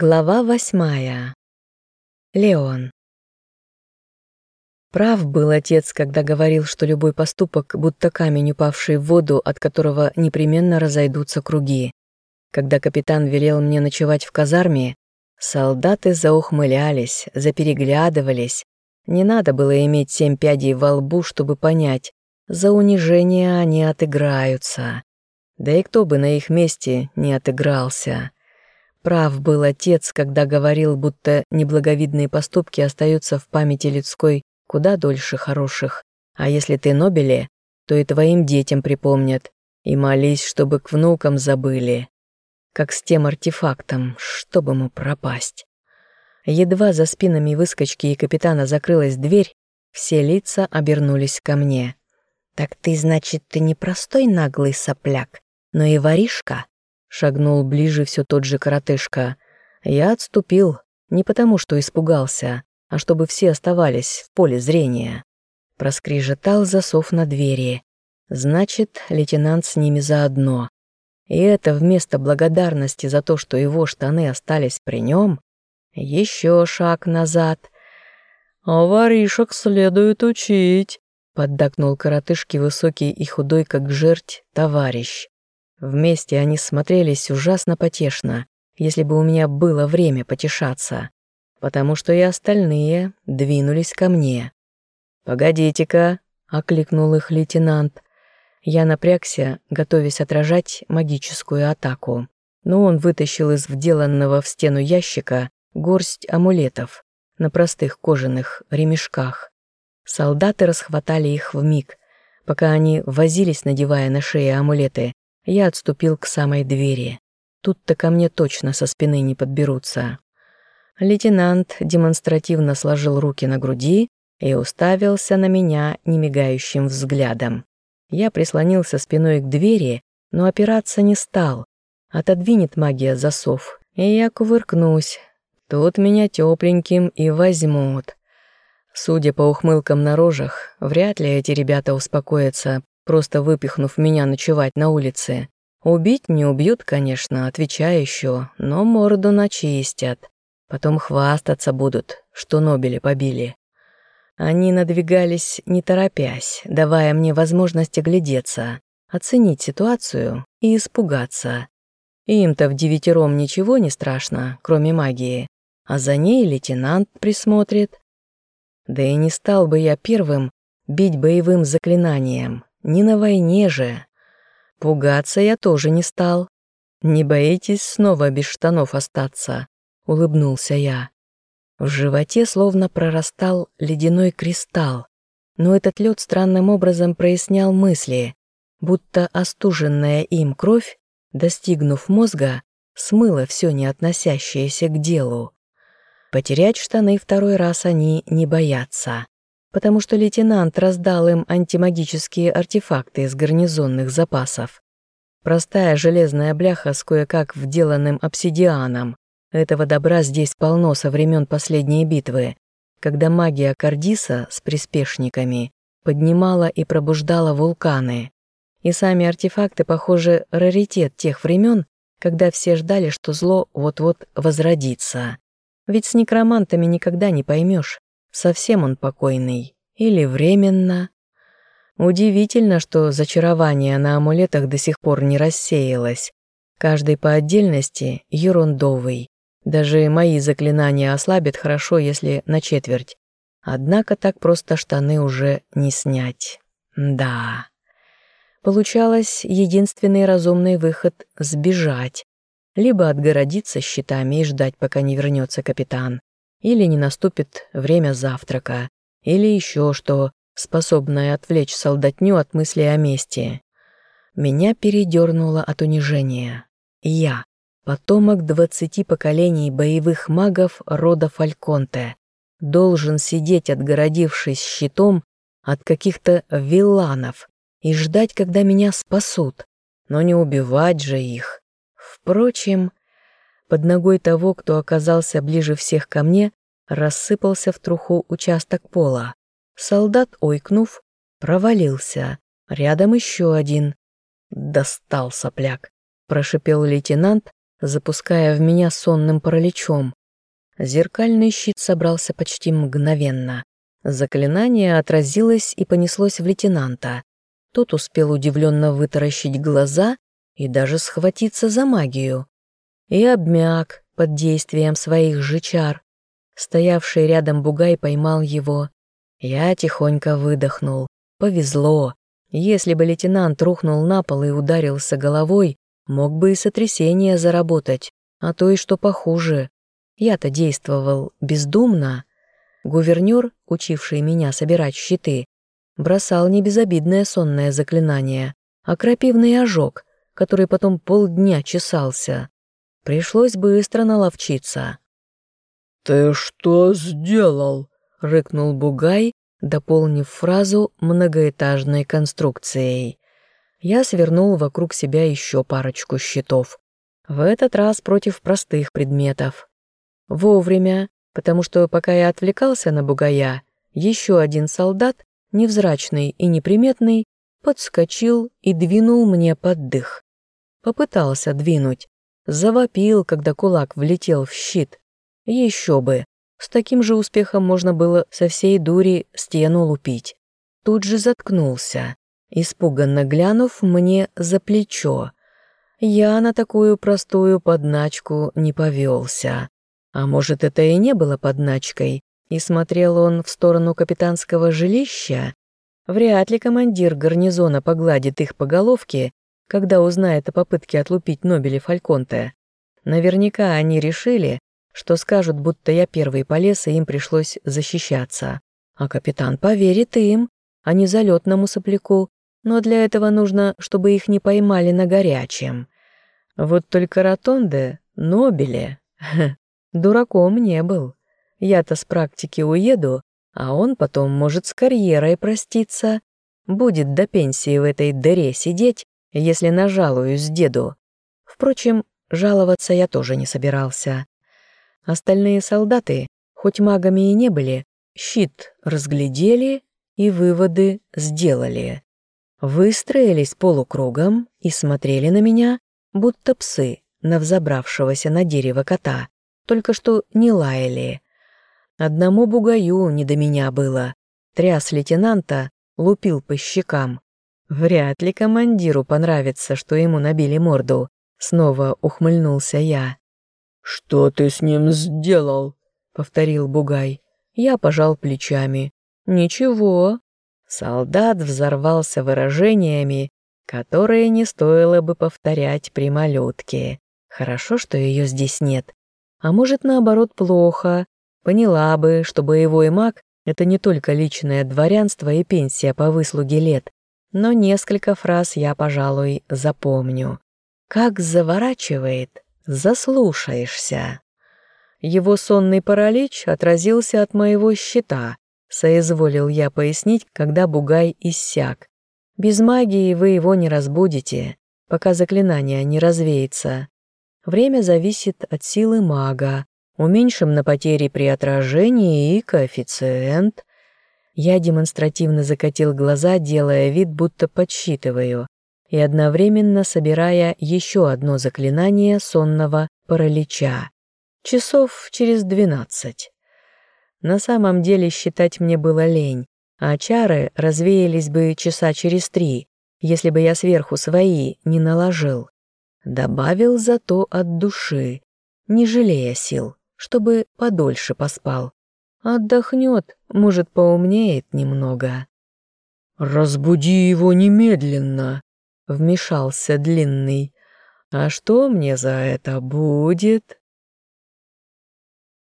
Глава восьмая. Леон. Прав был отец, когда говорил, что любой поступок, будто камень, упавший в воду, от которого непременно разойдутся круги. Когда капитан велел мне ночевать в казарме, солдаты заухмылялись, запереглядывались. Не надо было иметь семь пядей во лбу, чтобы понять, за унижение они отыграются. Да и кто бы на их месте не отыгрался. Прав был отец, когда говорил, будто неблаговидные поступки остаются в памяти людской куда дольше хороших, а если ты Нобеле, то и твоим детям припомнят, и молись, чтобы к внукам забыли. Как с тем артефактом, чтобы ему пропасть. Едва за спинами выскочки и капитана закрылась дверь, все лица обернулись ко мне. «Так ты, значит, ты не простой наглый сопляк, но и воришка?» Шагнул ближе все тот же коротышка. Я отступил, не потому что испугался, а чтобы все оставались в поле зрения. Проскрежетал засов на двери. Значит, лейтенант с ними заодно. И это вместо благодарности за то, что его штаны остались при нем, еще шаг назад. «А воришек следует учить», — поддакнул коротышки высокий и худой, как жерть, товарищ. Вместе они смотрелись ужасно потешно, если бы у меня было время потешаться, потому что и остальные двинулись ко мне. «Погодите-ка», — окликнул их лейтенант. Я напрягся, готовясь отражать магическую атаку. Но он вытащил из вделанного в стену ящика горсть амулетов на простых кожаных ремешках. Солдаты расхватали их в миг, пока они возились, надевая на шеи амулеты, я отступил к самой двери. Тут-то ко мне точно со спины не подберутся. Лейтенант демонстративно сложил руки на груди и уставился на меня немигающим взглядом. Я прислонился спиной к двери, но опираться не стал. Отодвинет магия засов, и я кувыркнусь. Тут меня тепленьким и возьмут. Судя по ухмылкам на рожах, вряд ли эти ребята успокоятся, просто выпихнув меня ночевать на улице. Убить не убьют, конечно, отвечаю еще, но морду начистят. Потом хвастаться будут, что Нобели побили. Они надвигались, не торопясь, давая мне возможность оглядеться, оценить ситуацию и испугаться. Им-то в девятером ничего не страшно, кроме магии, а за ней лейтенант присмотрит. Да и не стал бы я первым бить боевым заклинанием, не на войне же. Пугаться я тоже не стал. Не боитесь снова без штанов остаться? Улыбнулся я. В животе словно прорастал ледяной кристалл, но этот лед странным образом прояснял мысли, будто остуженная им кровь, достигнув мозга, смыла все не относящееся к делу. Потерять штаны второй раз они не боятся потому что лейтенант раздал им антимагические артефакты из гарнизонных запасов. Простая железная бляха с кое-как вделанным обсидианом. Этого добра здесь полно со времен последней битвы, когда магия Кардиса с приспешниками поднимала и пробуждала вулканы. И сами артефакты, похоже, раритет тех времен, когда все ждали, что зло вот-вот возродится. Ведь с некромантами никогда не поймешь, совсем он покойный или временно. Удивительно, что зачарование на амулетах до сих пор не рассеялось. Каждый по отдельности ерундовый. Даже мои заклинания ослабят хорошо, если на четверть. Однако так просто штаны уже не снять. Да. Получалось, единственный разумный выход — сбежать. Либо отгородиться щитами и ждать, пока не вернется капитан или не наступит время завтрака, или еще что, способное отвлечь солдатню от мысли о мести. Меня передернуло от унижения. Я, потомок двадцати поколений боевых магов рода Фальконте, должен сидеть, отгородившись щитом от каких-то виланов и ждать, когда меня спасут, но не убивать же их. Впрочем, под ногой того, кто оказался ближе всех ко мне, рассыпался в труху участок пола. Солдат, ойкнув, провалился. Рядом еще один. «Достал сопляк», — прошипел лейтенант, запуская в меня сонным параличом. Зеркальный щит собрался почти мгновенно. Заклинание отразилось и понеслось в лейтенанта. Тот успел удивленно вытаращить глаза и даже схватиться за магию. И обмяк под действием своих же чар. Стоявший рядом бугай поймал его. Я тихонько выдохнул. Повезло. Если бы лейтенант рухнул на пол и ударился головой, мог бы и сотрясение заработать, а то и что похуже. Я-то действовал бездумно. Гувернер, учивший меня собирать щиты, бросал не безобидное сонное заклинание, а крапивный ожог, который потом полдня чесался. Пришлось быстро наловчиться. «Ты что сделал?» — рыкнул Бугай, дополнив фразу многоэтажной конструкцией. Я свернул вокруг себя еще парочку щитов. В этот раз против простых предметов. Вовремя, потому что пока я отвлекался на бугая, еще один солдат, невзрачный и неприметный, подскочил и двинул мне под дых. Попытался двинуть, завопил, когда кулак влетел в щит. Еще бы, с таким же успехом можно было со всей дури стену лупить. Тут же заткнулся, испуганно глянув мне за плечо. Я на такую простую подначку не повелся. А может, это и не было подначкой, и смотрел он в сторону капитанского жилища? Вряд ли командир гарнизона погладит их по головке, когда узнает о попытке отлупить Нобеля Фальконте. Наверняка они решили, что скажут, будто я первый полез, и им пришлось защищаться. А капитан поверит им, а не залетному сопляку, но для этого нужно, чтобы их не поймали на горячем. Вот только Ротонде, Нобеле, дураком не был. Я-то с практики уеду, а он потом может с карьерой проститься. Будет до пенсии в этой дыре сидеть, если нажалуюсь деду. Впрочем, жаловаться я тоже не собирался. Остальные солдаты, хоть магами и не были, щит разглядели и выводы сделали. Выстроились полукругом и смотрели на меня, будто псы на взобравшегося на дерево кота, только что не лаяли. Одному бугаю не до меня было. Тряс лейтенанта, лупил по щекам. Вряд ли командиру понравится, что ему набили морду. Снова ухмыльнулся я. «Что ты с ним сделал?» — повторил Бугай. Я пожал плечами. «Ничего». Солдат взорвался выражениями, которые не стоило бы повторять при малютке. Хорошо, что ее здесь нет. А может, наоборот, плохо. Поняла бы, что боевой маг — это не только личное дворянство и пенсия по выслуге лет, но несколько фраз я, пожалуй, запомню. Как заворачивает, заслушаешься. Его сонный паралич отразился от моего щита, соизволил я пояснить, когда бугай иссяк. Без магии вы его не разбудите, пока заклинание не развеется. Время зависит от силы мага. Уменьшим на потери при отражении и коэффициент. Я демонстративно закатил глаза, делая вид, будто подсчитываю и одновременно собирая еще одно заклинание сонного паралича. Часов через двенадцать. На самом деле считать мне было лень, а чары развеялись бы часа через три, если бы я сверху свои не наложил. Добавил зато от души, не жалея сил, чтобы подольше поспал. Отдохнет, может, поумнеет немного. «Разбуди его немедленно!» вмешался длинный. А что мне за это будет?